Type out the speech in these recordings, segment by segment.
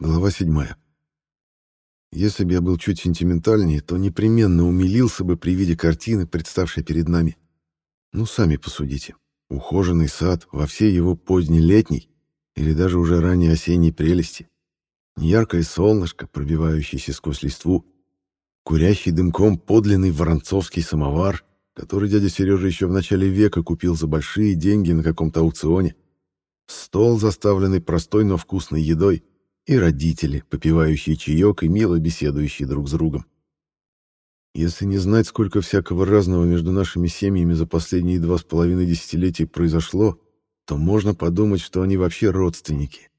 Глава седьмая. Если бы я был чуть сентиментальнее, то непременно умилился бы при виде картины, представшей перед нами. Ну, сами посудите. Ухоженный сад во всей его поздней летней или даже уже ранней осенней прелести. Неяркое солнышко, пробивающееся сквозь листву, курящий дымком подлинный воронцовский самовар, который дядя Сережа еще в начале века купил за большие деньги на каком-то аукционе, стол, заставленный простой, но вкусной едой, и родители, попивающие чаек и мило беседующие друг с другом. Если не знать, сколько всякого разного между нашими семьями за последние два с половиной десятилетия произошло, то можно подумать, что они вообще родственники.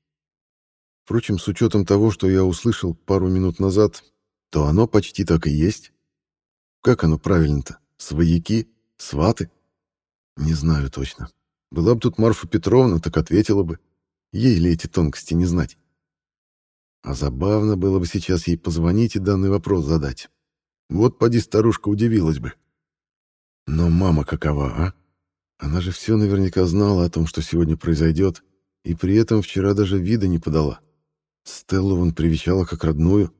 Впрочем, с учетом того, что я услышал пару минут назад, то оно почти так и есть. Как оно правильно-то? Свояки? Сваты? Не знаю точно. Была бы тут Марфа Петровна, так ответила бы. Ей ли эти тонкости не знать? А забавно было бы сейчас ей позвонить и данный вопрос задать. Вот поди старушка удивилась бы. Но мама какова, а? Она же все наверняка знала о том, что сегодня произойдет, и при этом вчера даже вида не подала. Стеллу вон привечала как родную.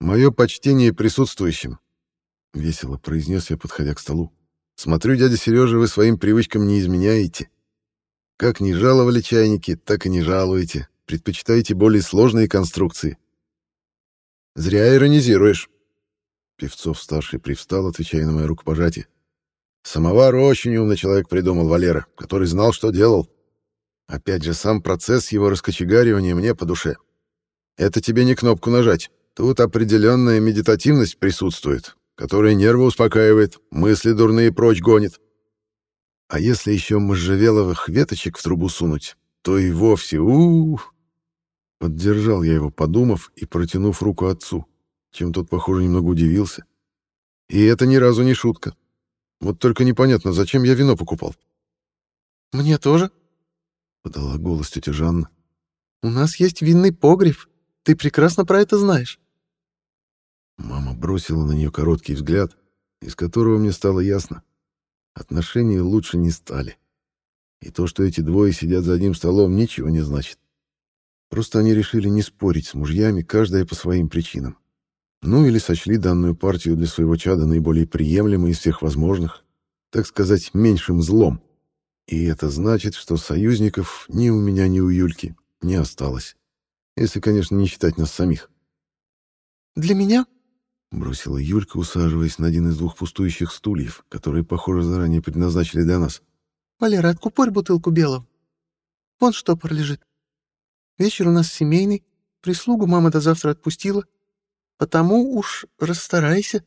«Мое почтение присутствующим», — весело произнес я, подходя к столу. «Смотрю, дядя Сережа, вы своим привычкам не изменяете. Как не жаловали чайники, так и не жалуете предпочитаете более сложные конструкции. Зря иронизируешь. Певцов-старший привстал, отвечая на мое рукопожатие. Самовар очень умный человек придумал, Валера, который знал, что делал. Опять же, сам процесс его раскочегаривания мне по душе. Это тебе не кнопку нажать. Тут определенная медитативность присутствует, которая нервы успокаивает, мысли дурные прочь гонит. А если еще можжевеловых веточек в трубу сунуть, то и вовсе у, Поддержал я его, подумав и протянув руку отцу, чем тот, похоже, немного удивился. И это ни разу не шутка. Вот только непонятно, зачем я вино покупал. «Мне тоже?» — подала голос тетя Жанна. «У нас есть винный погреб. Ты прекрасно про это знаешь». Мама бросила на нее короткий взгляд, из которого мне стало ясно. Отношения лучше не стали. И то, что эти двое сидят за одним столом, ничего не значит. Просто они решили не спорить с мужьями, каждая по своим причинам. Ну или сочли данную партию для своего чада наиболее приемлемой из всех возможных, так сказать, меньшим злом. И это значит, что союзников ни у меня, ни у Юльки не осталось. Если, конечно, не считать нас самих. «Для меня?» — бросила Юлька, усаживаясь на один из двух пустующих стульев, которые, похоже, заранее предназначили для нас. «Валера, откупорь бутылку белого. Вон штопор лежит. Вечер у нас семейный, прислугу мама до завтра отпустила, потому уж расстарайся.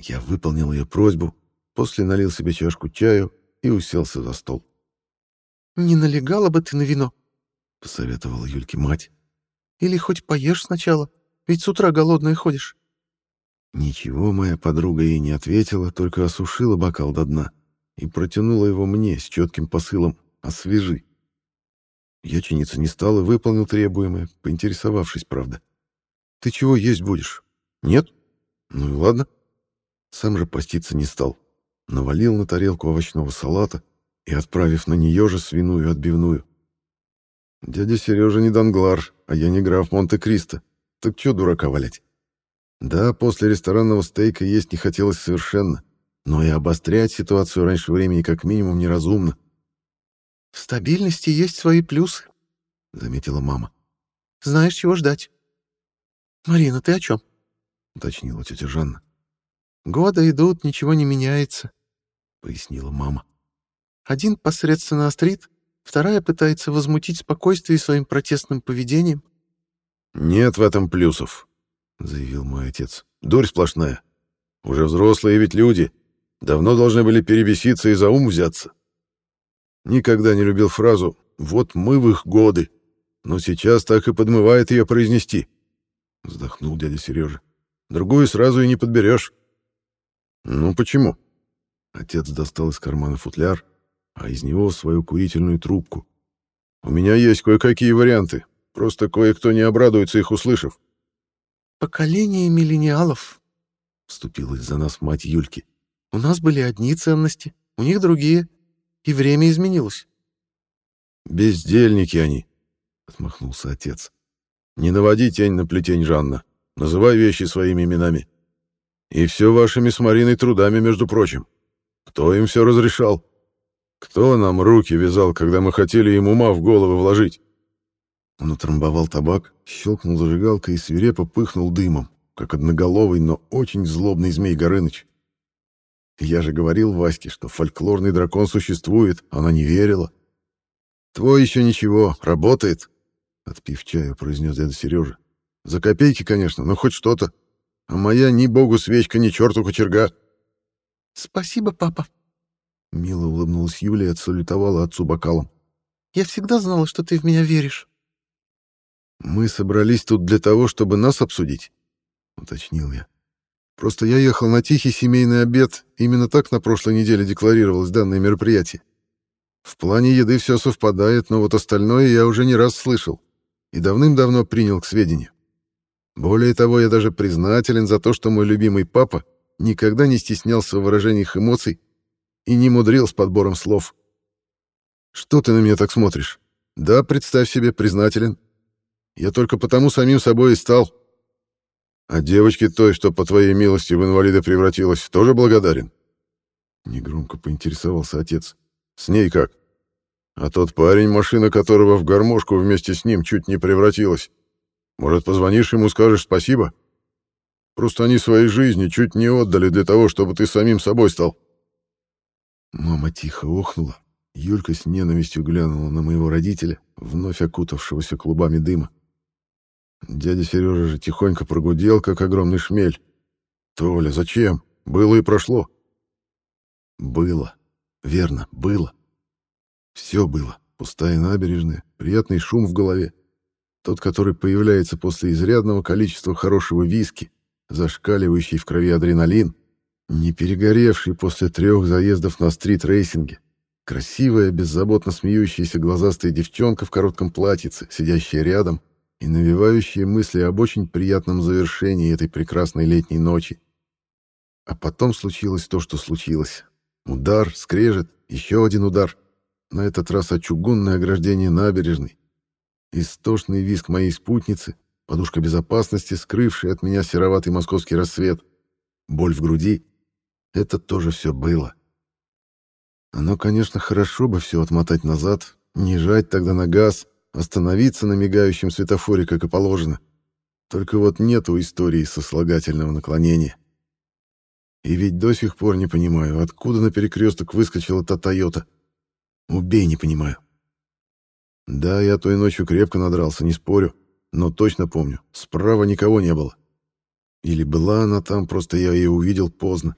Я выполнил ее просьбу, после налил себе чашку чаю и уселся за стол. «Не налегала бы ты на вино», — посоветовала Юльке мать. «Или хоть поешь сначала, ведь с утра голодная ходишь». Ничего моя подруга ей не ответила, только осушила бокал до дна и протянула его мне с четким посылом «освежи». Я чиниться не стал и выполнил требуемое, поинтересовавшись, правда. «Ты чего есть будешь?» «Нет?» «Ну и ладно». Сам же поститься не стал. Навалил на тарелку овощного салата и, отправив на нее же свиную отбивную. «Дядя Сережа не Данглар, а я не граф Монте-Кристо. Так чё дурака валять?» Да, после ресторанного стейка есть не хотелось совершенно, но и обострять ситуацию раньше времени как минимум неразумно. «В стабильности есть свои плюсы», — заметила мама. «Знаешь, чего ждать». «Марина, ты о чем?» — уточнила тетя Жанна. «Годы идут, ничего не меняется», — пояснила мама. «Один посредственно острит, вторая пытается возмутить спокойствие своим протестным поведением». «Нет в этом плюсов», — заявил мой отец. «Дурь сплошная. Уже взрослые ведь люди. Давно должны были перебеситься и за ум взяться. Никогда не любил фразу «вот мы в их годы», но сейчас так и подмывает ее произнести. Вздохнул дядя Сережа. Другую сразу и не подберешь. Ну почему? Отец достал из кармана футляр, а из него свою курительную трубку. У меня есть кое-какие варианты. Просто кое-кто не обрадуется их услышав. «Поколение миллениалов», — вступилась за нас мать Юльки. «У нас были одни ценности, у них другие. И время изменилось. Бездельники они. — отмахнулся отец. «Не наводи тень на плетень, Жанна. Называй вещи своими именами. И все вашими с Мариной трудами, между прочим. Кто им все разрешал? Кто нам руки вязал, когда мы хотели им ума в головы вложить?» Он утрамбовал табак, щелкнул зажигалкой и свирепо пыхнул дымом, как одноголовый, но очень злобный змей Горыныч. Я же говорил Ваське, что фольклорный дракон существует, она не верила. «Твой еще ничего, работает», — отпив чаю, произнес дядя Сережа. «За копейки, конечно, но хоть что-то. А моя ни богу свечка, ни черту кочерга». «Спасибо, папа», — мило улыбнулась Юлия и отсалютовала отцу бокалом. «Я всегда знала, что ты в меня веришь». «Мы собрались тут для того, чтобы нас обсудить», — уточнил я. «Просто я ехал на тихий семейный обед, именно так на прошлой неделе декларировалось данное мероприятие. В плане еды все совпадает, но вот остальное я уже не раз слышал и давным-давно принял к сведению. Более того, я даже признателен за то, что мой любимый папа никогда не стеснялся в выражениях эмоций и не мудрил с подбором слов. Что ты на меня так смотришь? Да, представь себе, признателен. Я только потому самим собой и стал. А девочке той, что по твоей милости в инвалида превратилась, тоже благодарен. Негромко поинтересовался отец. С ней как? А тот парень, машина которого в гармошку вместе с ним чуть не превратилась. Может, позвонишь ему, скажешь спасибо? Просто они своей жизни чуть не отдали для того, чтобы ты самим собой стал. Мама тихо охнула. Юлька с ненавистью глянула на моего родителя, вновь окутавшегося клубами дыма. Дядя Сережа же тихонько прогудел, как огромный шмель. «Толя, зачем? Было и прошло». «Было. Верно, было. Все было. Пустая набережная, приятный шум в голове. Тот, который появляется после изрядного количества хорошего виски, зашкаливающий в крови адреналин, не перегоревший после трех заездов на стрит-рейсинге, красивая, беззаботно смеющаяся глазастая девчонка в коротком платьице, сидящая рядом и навевающая мысли об очень приятном завершении этой прекрасной летней ночи. А потом случилось то, что случилось. Удар, скрежет, еще один удар. На этот раз о чугунное ограждение набережной. Истошный визг моей спутницы, подушка безопасности, скрывшая от меня сероватый московский рассвет. Боль в груди. Это тоже все было. Оно, конечно, хорошо бы все отмотать назад, не жать тогда на газ, остановиться на мигающем светофоре, как и положено. Только вот нету истории сослагательного наклонения. И ведь до сих пор не понимаю, откуда на перекресток выскочила та Тойота. Убей, не понимаю. Да, я той ночью крепко надрался, не спорю, но точно помню, справа никого не было. Или была она там, просто я ее увидел поздно.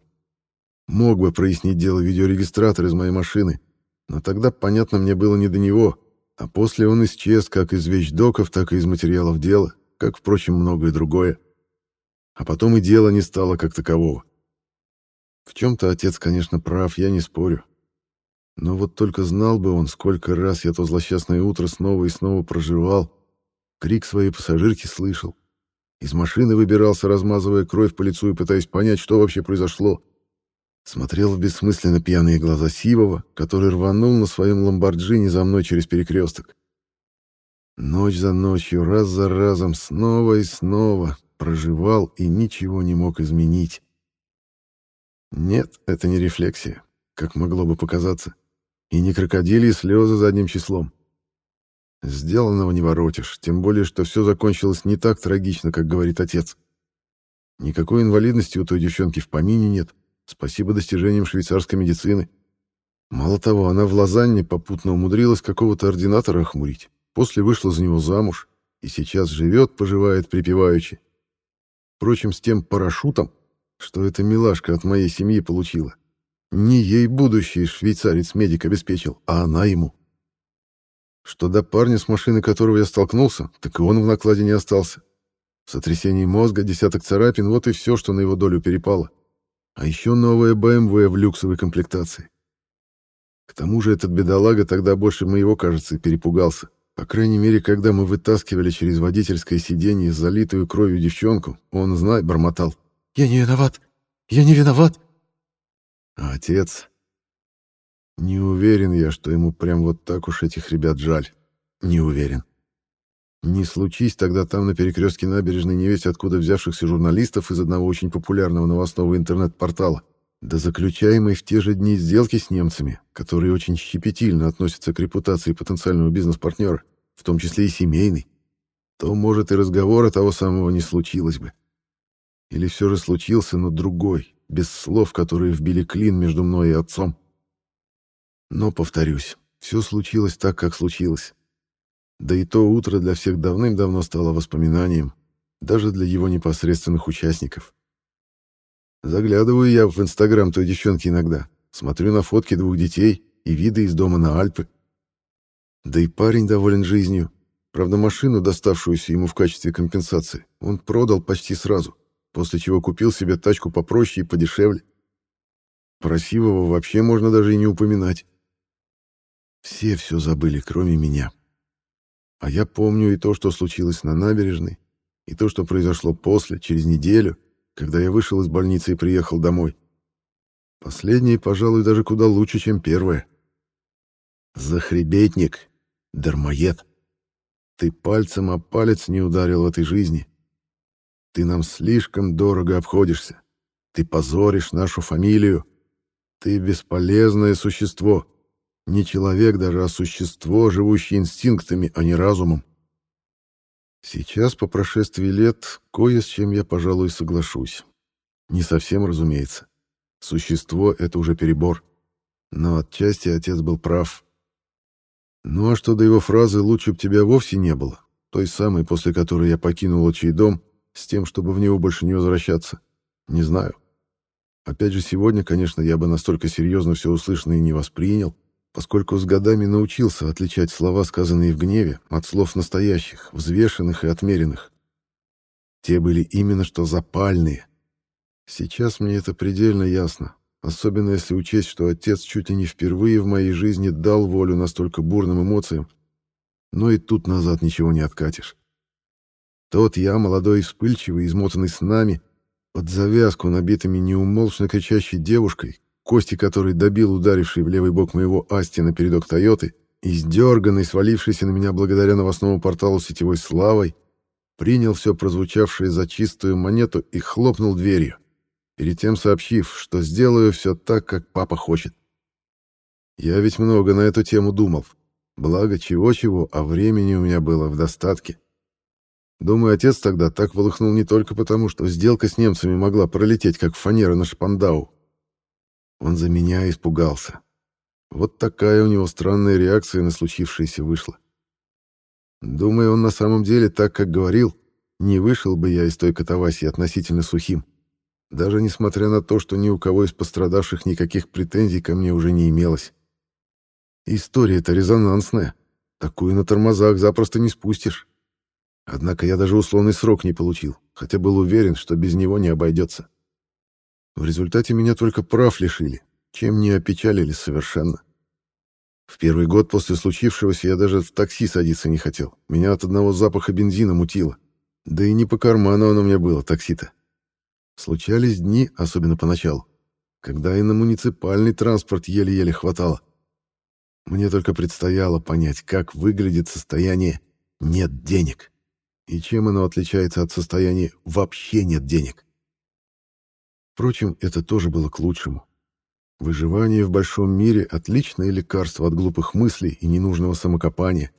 Мог бы прояснить дело видеорегистратор из моей машины, но тогда, понятно, мне было не до него, а после он исчез как из вещдоков, так и из материалов дела, как, впрочем, многое другое. А потом и дела не стало как такового. В чем-то отец, конечно, прав, я не спорю. Но вот только знал бы он, сколько раз я то злосчастное утро снова и снова проживал, крик своей пассажирки слышал. Из машины выбирался, размазывая кровь по лицу и пытаясь понять, что вообще произошло. Смотрел в бессмысленно пьяные глаза Сивова, который рванул на своем ламборджини за мной через перекресток. Ночь за ночью, раз за разом, снова и снова проживал и ничего не мог изменить. Нет, это не рефлексия, как могло бы показаться, и не крокодили слезы задним числом. Сделанного не воротишь, тем более, что все закончилось не так трагично, как говорит отец. Никакой инвалидности у той девчонки в помине нет, спасибо достижениям швейцарской медицины. Мало того, она в Лозанне попутно умудрилась какого-то ординатора охмурить, после вышла за него замуж и сейчас живет, поживает припеваючи. Впрочем, с тем парашютом что эта милашка от моей семьи получила. Не ей будущий швейцарец-медик обеспечил, а она ему. Что до парня, с машины которого я столкнулся, так и он в накладе не остался. Сотрясение мозга, десяток царапин, вот и все, что на его долю перепало. А еще новая БМВ в люксовой комплектации. К тому же этот бедолага тогда больше моего, кажется, перепугался. По крайней мере, когда мы вытаскивали через водительское сиденье залитую кровью девчонку, он, знай, бормотал. Я не виноват. Я не виноват. А отец... Не уверен я, что ему прям вот так уж этих ребят жаль. Не уверен. Не случись тогда там на перекрестке набережной невесть откуда взявшихся журналистов из одного очень популярного новостного интернет-портала, да заключаемой в те же дни сделки с немцами, которые очень щепетильно относятся к репутации потенциального бизнес-партнера, в том числе и семейной, то, может, и разговора того самого не случилось бы. Или все же случился, но другой, без слов, которые вбили клин между мной и отцом. Но, повторюсь, все случилось так, как случилось. Да и то утро для всех давным-давно стало воспоминанием, даже для его непосредственных участников. Заглядываю я в Инстаграм той девчонки иногда, смотрю на фотки двух детей и виды из дома на Альпы. Да и парень доволен жизнью. Правда, машину, доставшуюся ему в качестве компенсации, он продал почти сразу, после чего купил себе тачку попроще и подешевле. Про вообще можно даже и не упоминать. Все все забыли, кроме меня. А я помню и то, что случилось на набережной, и то, что произошло после, через неделю, когда я вышел из больницы и приехал домой. Последнее, пожалуй, даже куда лучше, чем первое. Захребетник, дармоед. Ты пальцем о палец не ударил в этой жизни. Ты нам слишком дорого обходишься. Ты позоришь нашу фамилию. Ты бесполезное существо. Не человек даже, а существо, живущее инстинктами, а не разумом. Сейчас, по прошествии лет, кое с чем я, пожалуй, соглашусь. Не совсем, разумеется. Существо — это уже перебор. Но отчасти отец был прав. Ну а что до его фразы «лучше б тебя вовсе не было», той самой, после которой я покинул отчий дом, с тем, чтобы в него больше не возвращаться, не знаю. Опять же, сегодня, конечно, я бы настолько серьезно все услышанное не воспринял, поскольку с годами научился отличать слова, сказанные в гневе, от слов настоящих, взвешенных и отмеренных. Те были именно что запальные. Сейчас мне это предельно ясно, особенно если учесть, что отец чуть ли не впервые в моей жизни дал волю настолько бурным эмоциям, но и тут назад ничего не откатишь. Тот я, молодой вспыльчивый, измотанный с нами, под завязку, набитыми неумолчно кричащей девушкой, кости которой добил ударивший в левый бок моего Асти на передок Тойоты, издерганный, свалившийся на меня благодаря новостному порталу сетевой славой, принял все прозвучавшее за чистую монету и хлопнул дверью, перед тем сообщив, что сделаю все так, как папа хочет. Я ведь много на эту тему думал. Благо, чего-чего, а времени у меня было в достатке. Думаю, отец тогда так волыхнул не только потому, что сделка с немцами могла пролететь, как фанера на шпандау, он за меня испугался. Вот такая у него странная реакция на случившееся вышла. Думаю, он на самом деле так, как говорил, не вышел бы я из той катавасии относительно сухим. Даже несмотря на то, что ни у кого из пострадавших никаких претензий ко мне уже не имелось. История-то резонансная. Такую на тормозах запросто не спустишь. Однако я даже условный срок не получил, хотя был уверен, что без него не обойдется. В результате меня только прав лишили, чем не опечалили совершенно. В первый год после случившегося я даже в такси садиться не хотел. Меня от одного запаха бензина мутило. Да и не по карману оно мне было, такси-то. Случались дни, особенно поначалу, когда и на муниципальный транспорт еле-еле хватало. Мне только предстояло понять, как выглядит состояние «нет денег» и чем оно отличается от состояния «вообще нет денег». Впрочем, это тоже было к лучшему. Выживание в большом мире — отличное лекарство от глупых мыслей и ненужного самокопания.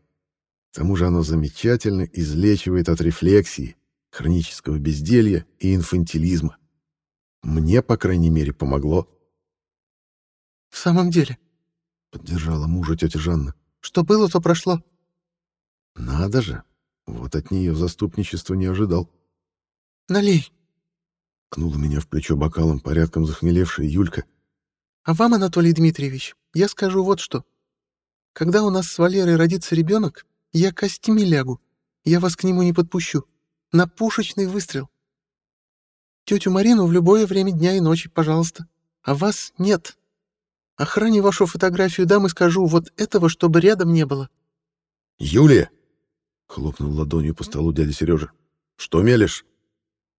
К тому же оно замечательно излечивает от рефлексии, хронического безделья и инфантилизма. Мне, по крайней мере, помогло. «В самом деле», — поддержала мужа тетя Жанна, — «что было, то прошло». «Надо же! Вот от нее заступничества не ожидал». «Налей», Кнула меня в плечо бокалом порядком захмелевшая Юлька. «А вам, Анатолий Дмитриевич, я скажу вот что. Когда у нас с Валерой родится ребенок, я костями лягу. Я вас к нему не подпущу. На пушечный выстрел. Тетю Марину в любое время дня и ночи, пожалуйста. А вас нет. Охране вашу фотографию дам и скажу, вот этого, чтобы рядом не было». «Юлия!» — хлопнул ладонью по столу дядя Сережа. «Что мелешь?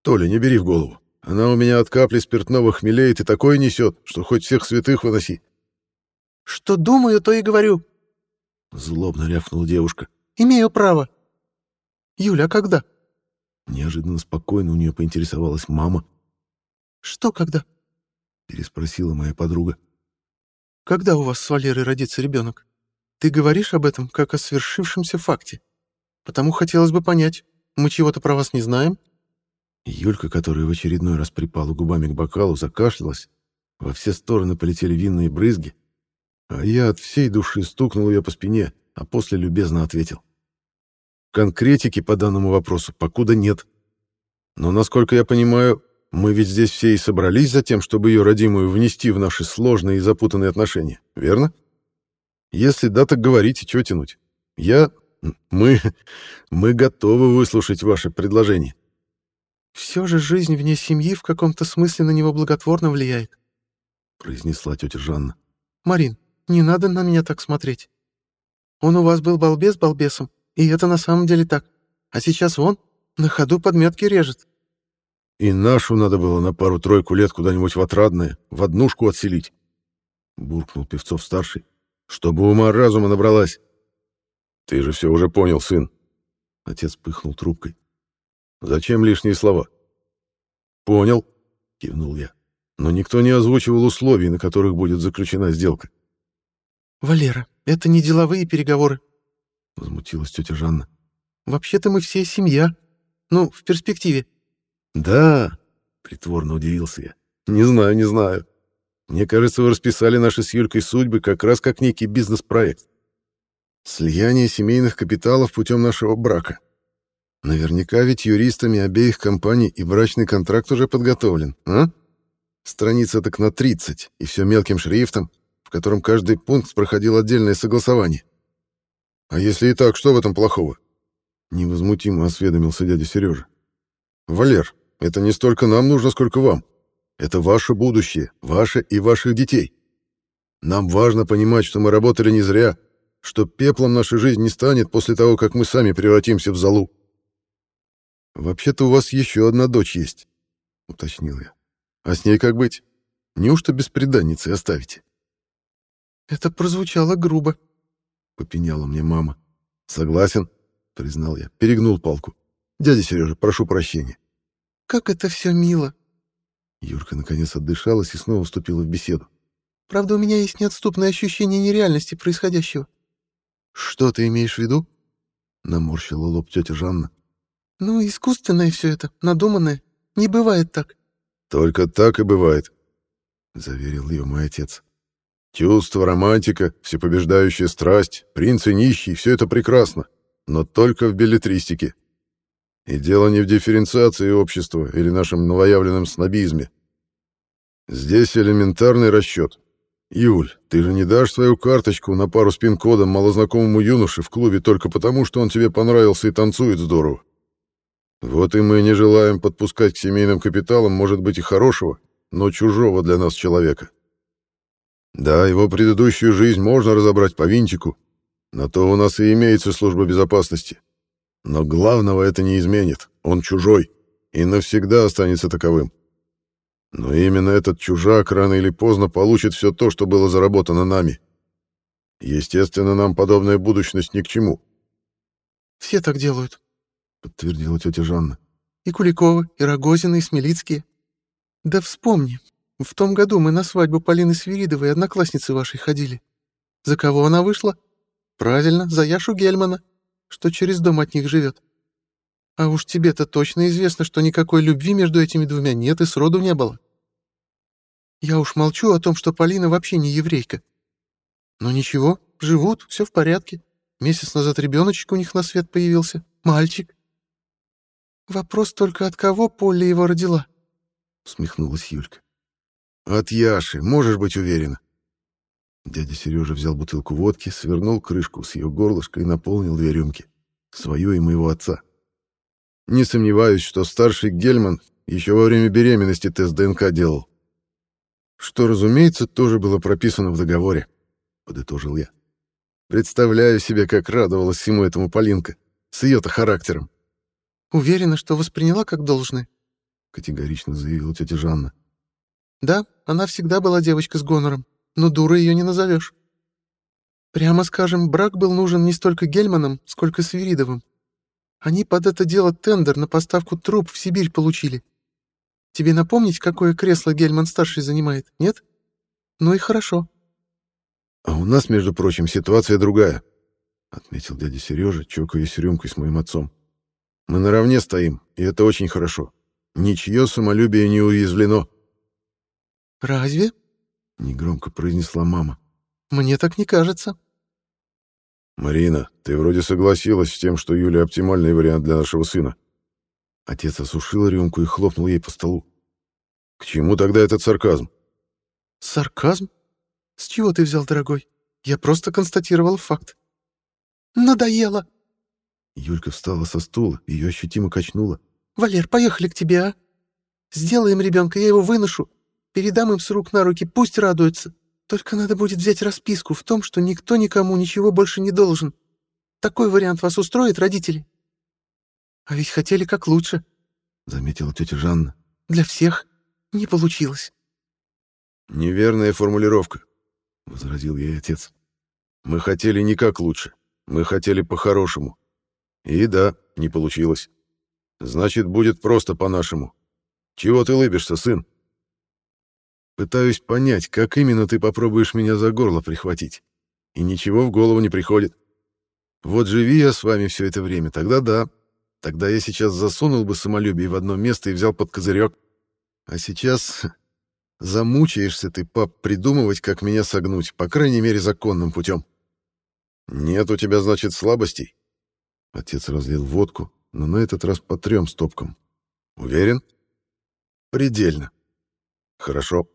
Толя, не бери в голову. Она у меня от капли спиртного хмелеет и такое несет, что хоть всех святых выноси. Что думаю, то и говорю. Злобно рявкнула девушка. Имею право. Юля, а когда?» Неожиданно спокойно у нее поинтересовалась мама. «Что когда?» — переспросила моя подруга. «Когда у вас с Валерой родится ребенок? Ты говоришь об этом как о свершившемся факте. Потому хотелось бы понять, мы чего-то про вас не знаем?» Юлька, которая в очередной раз припала губами к бокалу, закашлялась. Во все стороны полетели винные брызги, а я от всей души стукнул ее по спине, а после любезно ответил. Конкретики по данному вопросу покуда нет. Но, насколько я понимаю, мы ведь здесь все и собрались за тем, чтобы ее родимую внести в наши сложные и запутанные отношения, верно? Если да, так говорите, чего тянуть. Я... Мы... Мы готовы выслушать ваше предложение. «Все же жизнь вне семьи в каком-то смысле на него благотворно влияет», — произнесла тетя Жанна. «Марин, не надо на меня так смотреть. Он у вас был балбес балбесом, и это на самом деле так. А сейчас вон, на ходу подметки режет». «И нашу надо было на пару-тройку лет куда-нибудь в отрадное, в однушку отселить», — буркнул Певцов-старший, — «чтобы ума разума набралась». «Ты же все уже понял, сын», — отец пыхнул трубкой. «Зачем лишние слова?» «Понял», — кивнул я, — «но никто не озвучивал условий, на которых будет заключена сделка». «Валера, это не деловые переговоры», — возмутилась тетя Жанна. «Вообще-то мы все семья. Ну, в перспективе». «Да», — притворно удивился я. «Не знаю, не знаю. Мне кажется, вы расписали наши с Юлькой судьбы как раз как некий бизнес-проект. Слияние семейных капиталов путем нашего брака. Наверняка ведь юристами обеих компаний и брачный контракт уже подготовлен, а? Страница так на 30, и все мелким шрифтом, в котором каждый пункт проходил отдельное согласование. А если и так, что в этом плохого? Невозмутимо осведомился дядя Сережа. Валер, это не столько нам нужно, сколько вам. Это ваше будущее, ваше и ваших детей. Нам важно понимать, что мы работали не зря, что пеплом наша жизнь не станет после того, как мы сами превратимся в залу. «Вообще-то у вас еще одна дочь есть», — уточнил я. «А с ней как быть? Неужто бесприданницей оставите?» «Это прозвучало грубо», — попеняла мне мама. «Согласен», — признал я, перегнул палку. «Дядя Сережа, прошу прощения». «Как это все мило!» Юрка наконец отдышалась и снова вступила в беседу. «Правда, у меня есть неотступное ощущение нереальности происходящего». «Что ты имеешь в виду?» — наморщила лоб тетя Жанна. «Ну, искусственное все это, надуманное. Не бывает так». «Только так и бывает», — заверил ее мой отец. «Чувство, романтика, всепобеждающая страсть, принц и нищий — все это прекрасно, но только в билетристике. И дело не в дифференциации общества или нашем новоявленном снобизме. Здесь элементарный расчет. Юль, ты же не дашь свою карточку на пару с пин-кодом малознакомому юноше в клубе только потому, что он тебе понравился и танцует здорово. Вот и мы не желаем подпускать к семейным капиталам, может быть, и хорошего, но чужого для нас человека. Да, его предыдущую жизнь можно разобрать по винтику, на то у нас и имеется служба безопасности. Но главного это не изменит, он чужой и навсегда останется таковым. Но именно этот чужак рано или поздно получит все то, что было заработано нами. Естественно, нам подобная будущность ни к чему. «Все так делают», — подтвердила тетя Жанна. «И Куликовы, и Рогозины, и Смелицкие. Да вспомни, в том году мы на свадьбу Полины Свиридовой одноклассницы вашей ходили. За кого она вышла? Правильно, за Яшу Гельмана, что через дом от них живет. А уж тебе-то точно известно, что никакой любви между этими двумя нет и сроду не было. Я уж молчу о том, что Полина вообще не еврейка. Но ничего, живут, все в порядке. Месяц назад ребеночек у них на свет появился, мальчик. Вопрос только, от кого Полли его родила? Смехнулась Юлька. От Яши, можешь быть уверена. Дядя Сережа взял бутылку водки, свернул крышку с ее горлышка и наполнил две рюмки. Свою и моего отца. Не сомневаюсь, что старший Гельман еще во время беременности тест ДНК делал. Что, разумеется, тоже было прописано в договоре, подытожил я. Представляю себе, как радовалась всему этому Полинка, с ее-то характером. Уверена, что восприняла как должное, категорично заявила тетя Жанна. Да, она всегда была девочка с гонором, но дурой ее не назовешь. Прямо скажем, брак был нужен не столько Гельманом, сколько Свиридовым. Они под это дело тендер на поставку труб в Сибирь получили. Тебе напомнить, какое кресло Гельман-старший занимает, нет? Ну и хорошо. А у нас, между прочим, ситуация другая, — отметил дядя Сережа, чокаясь рюмкой с моим отцом. Мы наравне стоим, и это очень хорошо. Ничье самолюбие не уязвлено. «Разве?» — негромко произнесла мама. «Мне так не кажется». «Марина, ты вроде согласилась с тем, что Юля оптимальный вариант для нашего сына». Отец осушил рюмку и хлопнул ей по столу. «К чему тогда этот сарказм?» «Сарказм? С чего ты взял, дорогой? Я просто констатировал факт». «Надоело!» Юлька встала со стула, ее ощутимо качнуло. «Валер, поехали к тебе, а? Сделаем ребенка, я его выношу. Передам им с рук на руки, пусть радуются. Только надо будет взять расписку в том, что никто никому ничего больше не должен. Такой вариант вас устроит, родители? А ведь хотели как лучше, — заметила тетя Жанна. Для всех не получилось. Неверная формулировка, — возразил ей отец. Мы хотели не как лучше, мы хотели по-хорошему. И да, не получилось. Значит, будет просто по-нашему. Чего ты лыбишься, сын? Пытаюсь понять, как именно ты попробуешь меня за горло прихватить. И ничего в голову не приходит. Вот живи я с вами все это время, тогда да. Тогда я сейчас засунул бы самолюбие в одно место и взял под козырек. А сейчас замучаешься ты, пап, придумывать, как меня согнуть, по крайней мере, законным путем. Нет у тебя, значит, слабостей? Отец разлил водку, но на этот раз по трем стопкам. Уверен? Предельно. Хорошо.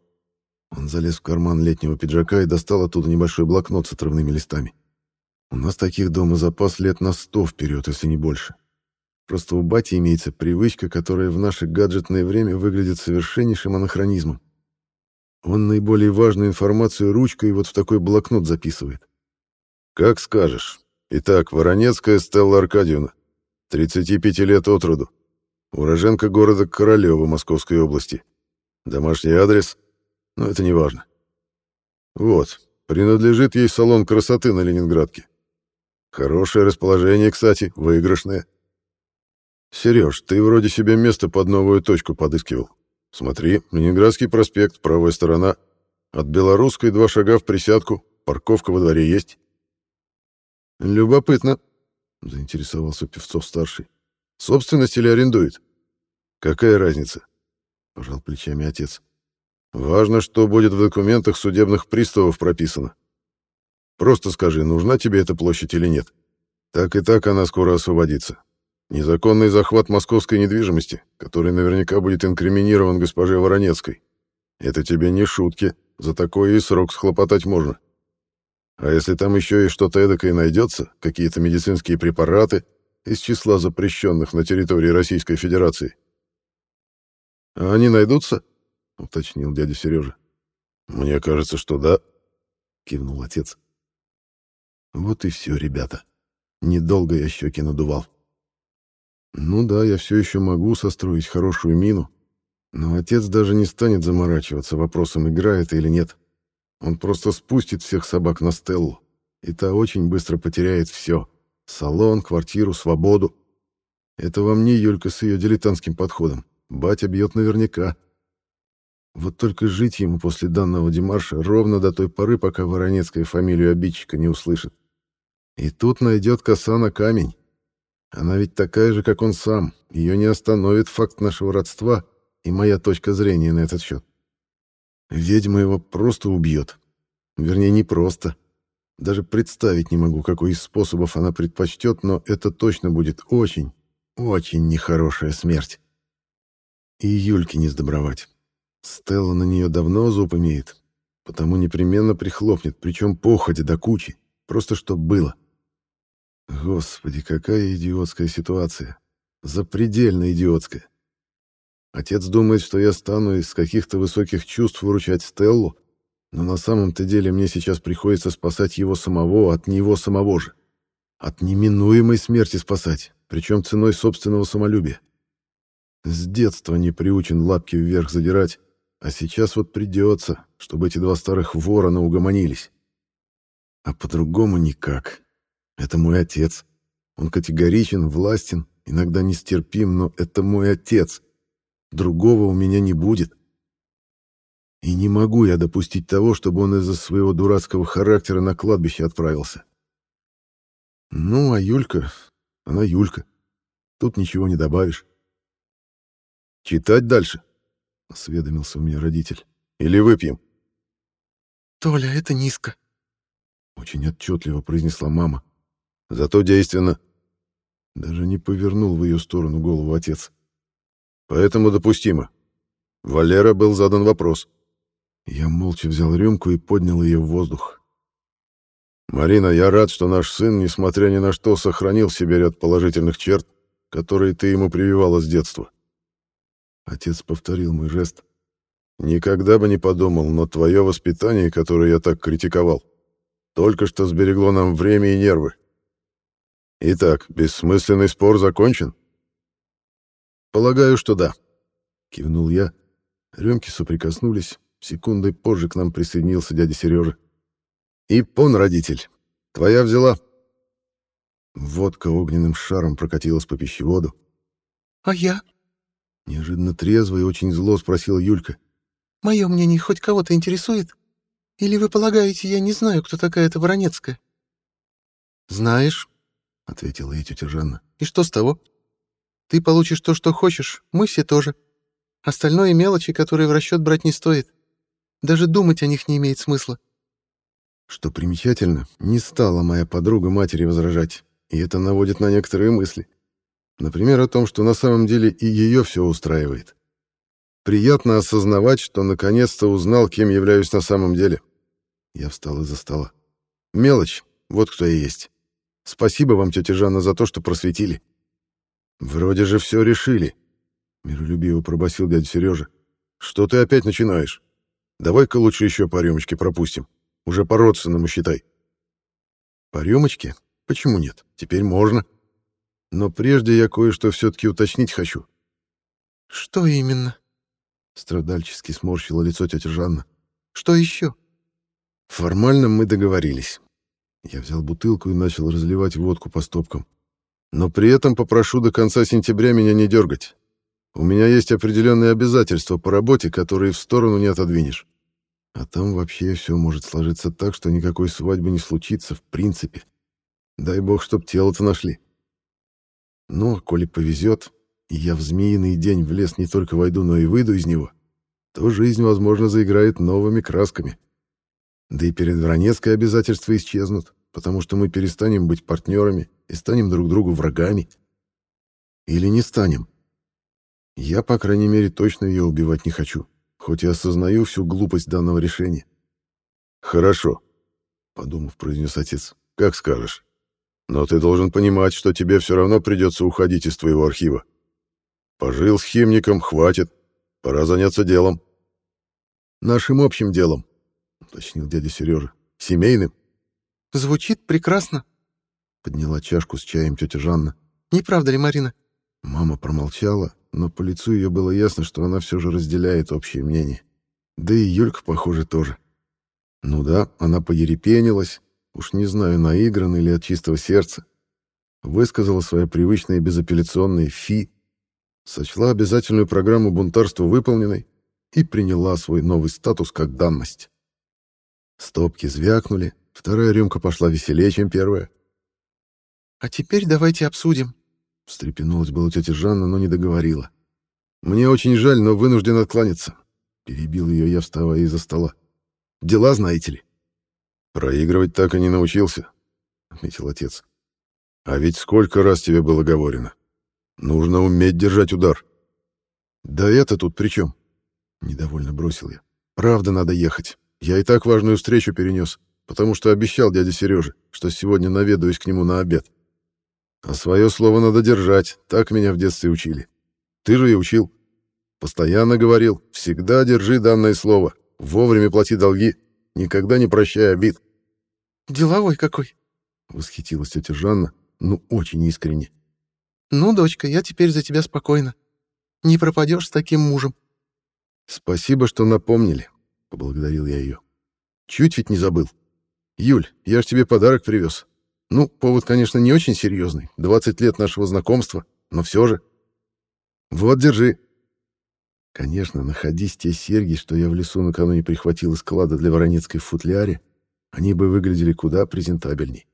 Он залез в карман летнего пиджака и достал оттуда небольшой блокнот с отрывными листами. У нас таких дома запас лет на сто вперед, если не больше. Просто у бати имеется привычка, которая в наше гаджетное время выглядит совершеннейшим анахронизмом. Он наиболее важную информацию ручкой вот в такой блокнот записывает. «Как скажешь. Итак, Воронецкая Стелла Аркадьевна, 35 лет от роду, уроженка города Королева Московской области. Домашний адрес но это не важно. Вот, принадлежит ей салон красоты на Ленинградке. Хорошее расположение, кстати, выигрышное. Сереж, ты вроде себе место под новую точку подыскивал. Смотри, Ленинградский проспект, правая сторона. От Белорусской два шага в присядку, парковка во дворе есть. Любопытно, заинтересовался Певцов-старший. Собственность или арендует? Какая разница? Пожал плечами отец. Важно, что будет в документах судебных приставов прописано. Просто скажи, нужна тебе эта площадь или нет. Так и так она скоро освободится. Незаконный захват московской недвижимости, который наверняка будет инкриминирован госпоже Воронецкой. Это тебе не шутки, за такое и срок схлопотать можно. А если там еще и что-то эдакое найдется, какие-то медицинские препараты из числа запрещенных на территории Российской Федерации, а они найдутся? — уточнил дядя Сережа. «Мне кажется, что да», — кивнул отец. «Вот и все, ребята. Недолго я щеки надувал. Ну да, я все еще могу состроить хорошую мину, но отец даже не станет заморачиваться вопросом, играет или нет. Он просто спустит всех собак на Стеллу, и та очень быстро потеряет все — салон, квартиру, свободу. Это вам не Юлька с ее дилетантским подходом. Батя бьет наверняка. Вот только жить ему после данного демарша ровно до той поры, пока Воронецкая фамилию обидчика не услышит. И тут найдет коса на камень. Она ведь такая же, как он сам. Ее не остановит факт нашего родства и моя точка зрения на этот счет. Ведьма его просто убьет. Вернее, не просто. Даже представить не могу, какой из способов она предпочтет, но это точно будет очень, очень нехорошая смерть. И Юльке не сдобровать. Стелла на нее давно зуб имеет, потому непременно прихлопнет, причем походя до кучи, просто чтоб было. Господи, какая идиотская ситуация. Запредельно идиотская. Отец думает, что я стану из каких-то высоких чувств выручать Стеллу, но на самом-то деле мне сейчас приходится спасать его самого от него самого же. От неминуемой смерти спасать, причем ценой собственного самолюбия. С детства не приучен лапки вверх задирать, а сейчас вот придется, чтобы эти два старых ворона угомонились. А по-другому никак. Это мой отец. Он категоричен, властен иногда нестерпим, но это мой отец. Другого у меня не будет. И не могу я допустить того, чтобы он из-за своего дурацкого характера на кладбище отправился. Ну, а Юлька, она Юлька. Тут ничего не добавишь. «Читать дальше?» — осведомился у меня родитель. «Или выпьем?» «Толя, это низко», — очень отчетливо произнесла мама. «Зато действенно». Даже не повернул в ее сторону голову отец. «Поэтому допустимо. Валера был задан вопрос». Я молча взял рюмку и поднял ее в воздух. «Марина, я рад, что наш сын, несмотря ни на что, сохранил в себе ряд положительных черт, которые ты ему прививала с детства. Отец повторил мой жест. Никогда бы не подумал, но твое воспитание, которое я так критиковал, только что сберегло нам время и нервы. Итак, бессмысленный спор закончен? Полагаю, что да. Кивнул я. Рюмки соприкоснулись. Секундой позже к нам присоединился дядя Сережа. И пон, родитель, твоя взяла. Водка огненным шаром прокатилась по пищеводу. «А я?» Неожиданно трезво и очень зло спросила Юлька. «Мое мнение хоть кого-то интересует? Или вы полагаете, я не знаю, кто такая эта Воронецкая?» «Знаешь», — ответила ей тетя Жанна. «И что с того? Ты получишь то, что хочешь, мы все тоже. Остальное мелочи, которые в расчет брать не стоит. Даже думать о них не имеет смысла». Что примечательно, не стала моя подруга матери возражать, и это наводит на некоторые мысли. Например, о том, что на самом деле и ее все устраивает. Приятно осознавать, что наконец-то узнал, кем являюсь на самом деле. Я встал из-за стола. Мелочь, вот кто я есть. Спасибо вам, тетя Жанна, за то, что просветили. Вроде же все решили. Миролюбиво пробасил дядя Сережа. Что ты опять начинаешь? Давай-ка лучше еще по рюмочке пропустим. Уже по-родственному считай. По рюмочке? Почему нет? Теперь можно. Но прежде я кое-что все-таки уточнить хочу. «Что именно?» Страдальчески сморщила лицо тетя Жанна. «Что еще?» «Формально мы договорились». Я взял бутылку и начал разливать водку по стопкам. «Но при этом попрошу до конца сентября меня не дергать. У меня есть определенные обязательства по работе, которые в сторону не отодвинешь. А там вообще все может сложиться так, что никакой свадьбы не случится в принципе. Дай бог, чтоб тело-то нашли». Но, коли повезет, и я в змеиный день в лес не только войду, но и выйду из него, то жизнь, возможно, заиграет новыми красками. Да и перед Вранецкой обязательства исчезнут, потому что мы перестанем быть партнерами и станем друг другу врагами. Или не станем. Я, по крайней мере, точно ее убивать не хочу, хоть и осознаю всю глупость данного решения. «Хорошо», — подумав, произнес отец, — «как скажешь». Но ты должен понимать, что тебе все равно придется уходить из твоего архива. Пожил с химником, хватит. Пора заняться делом. Нашим общим делом, уточнил дядя Сережа. Семейным. Звучит прекрасно. Подняла чашку с чаем тетя Жанна. Не правда ли, Марина? Мама промолчала, но по лицу ее было ясно, что она все же разделяет общее мнение. Да и Юлька, похоже, тоже. Ну да, она поерепенилась, уж не знаю, наигранно или от чистого сердца, высказала свои привычные безапелляционные «фи», сочла обязательную программу бунтарства выполненной и приняла свой новый статус как данность. Стопки звякнули, вторая рюмка пошла веселее, чем первая. «А теперь давайте обсудим», — встрепенулась была тетя Жанна, но не договорила. «Мне очень жаль, но вынужден откланяться», — перебил ее я, вставая из-за стола. «Дела, знаете ли». «Проигрывать так и не научился», — отметил отец. «А ведь сколько раз тебе было говорено? Нужно уметь держать удар». «Да это тут при чем?» — недовольно бросил я. «Правда надо ехать. Я и так важную встречу перенес, потому что обещал дяде Сереже, что сегодня наведаюсь к нему на обед. А свое слово надо держать, так меня в детстве учили. Ты же и учил. Постоянно говорил, всегда держи данное слово, вовремя плати долги, никогда не прощай обид. «Деловой какой!» — восхитилась тетя Жанна, ну, очень искренне. «Ну, дочка, я теперь за тебя спокойна. Не пропадешь с таким мужем». «Спасибо, что напомнили», — поблагодарил я ее. «Чуть ведь не забыл. Юль, я ж тебе подарок привез. Ну, повод, конечно, не очень серьезный. 20 лет нашего знакомства, но все же. Вот, держи. Конечно, находись те серьги, что я в лесу накануне прихватил из склада для Воронецкой в футляре, они бы выглядели куда презентабельней.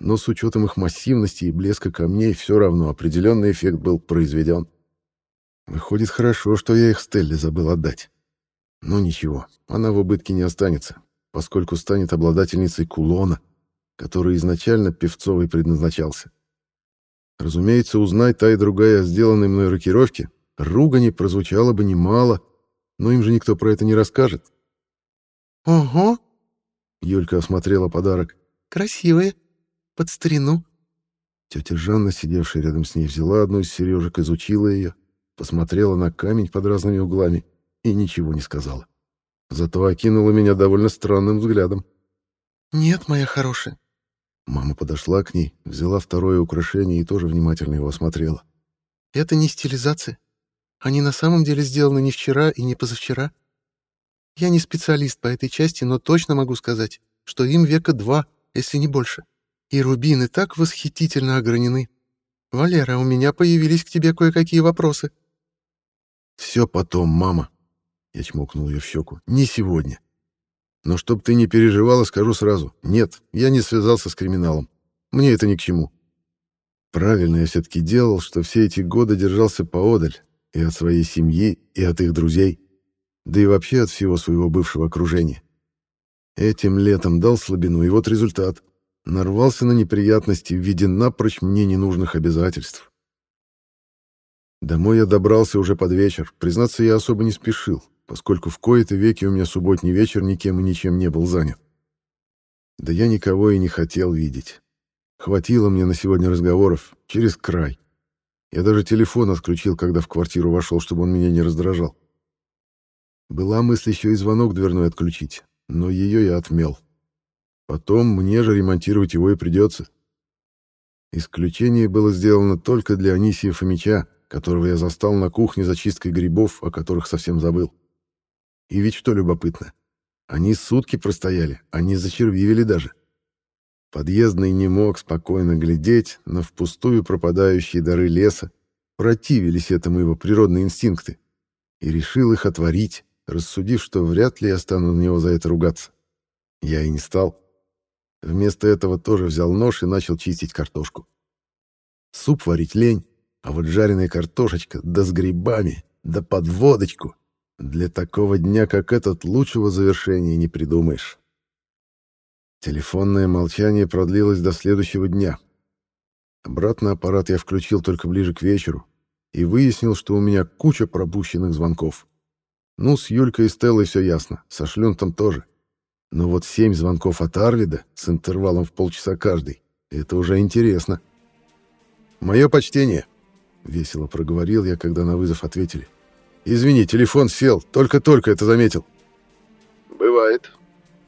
Но с учетом их массивности и блеска камней все равно определенный эффект был произведен. Выходит, хорошо, что я их Стелле забыл отдать. Но ничего, она в убытке не останется, поскольку станет обладательницей кулона, который изначально Певцовой предназначался. Разумеется, узнать та и другая о сделанной мной рокировке, ругани прозвучало бы немало, но им же никто про это не расскажет. «Ого!» — Юлька осмотрела подарок. «Красивые. Под старину». Тетя Жанна, сидевшая рядом с ней, взяла одну из сережек, изучила ее, посмотрела на камень под разными углами и ничего не сказала. Зато окинула меня довольно странным взглядом. «Нет, моя хорошая, Мама подошла к ней, взяла второе украшение и тоже внимательно его осмотрела. «Это не стилизация. Они на самом деле сделаны не вчера и не позавчера. Я не специалист по этой части, но точно могу сказать, что им века два, если не больше. И рубины так восхитительно огранены. Валера, у меня появились к тебе кое-какие вопросы». «Все потом, мама», — я чмокнул ее в щеку, — «не сегодня». Но чтоб ты не переживала, скажу сразу. Нет, я не связался с криминалом. Мне это ни к чему. Правильно я все-таки делал, что все эти годы держался поодаль и от своей семьи, и от их друзей, да и вообще от всего своего бывшего окружения. Этим летом дал слабину, и вот результат. Нарвался на неприятности в виде напрочь мне ненужных обязательств. Домой я добрался уже под вечер. Признаться, я особо не спешил поскольку в кои-то веки у меня субботний вечер никем и ничем не был занят. Да я никого и не хотел видеть. Хватило мне на сегодня разговоров через край. Я даже телефон отключил, когда в квартиру вошел, чтобы он меня не раздражал. Была мысль еще и звонок дверной отключить, но ее я отмел. Потом мне же ремонтировать его и придется. Исключение было сделано только для Анисия Фомича, которого я застал на кухне за чисткой грибов, о которых совсем забыл. И ведь что любопытно, они сутки простояли, они зачервивели даже. Подъездный не мог спокойно глядеть на впустую пропадающие дары леса, противились этому его природные инстинкты, и решил их отворить, рассудив, что вряд ли я стану на него за это ругаться. Я и не стал. Вместо этого тоже взял нож и начал чистить картошку. Суп варить лень, а вот жареная картошечка, да с грибами, да под водочку. Для такого дня, как этот, лучшего завершения не придумаешь. Телефонное молчание продлилось до следующего дня. Обратно аппарат я включил только ближе к вечеру и выяснил, что у меня куча пропущенных звонков. Ну, с Юлькой и Стеллой все ясно, со Шлюнтом тоже. Но вот семь звонков от Арвида с интервалом в полчаса каждый — это уже интересно. «Мое почтение», — весело проговорил я, когда на вызов ответили. — Извини, телефон сел. Только-только это заметил. Бывает,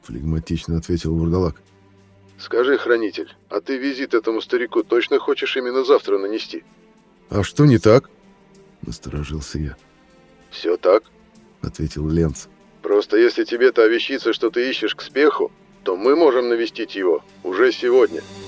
флегматично ответил Вурдалак. Скажи, хранитель, а ты визит этому старику точно хочешь именно завтра нанести? А что не так? Насторожился я. Все так, ответил Ленц. Просто если тебе та вещица, что ты ищешь к спеху, то мы можем навестить его уже сегодня. —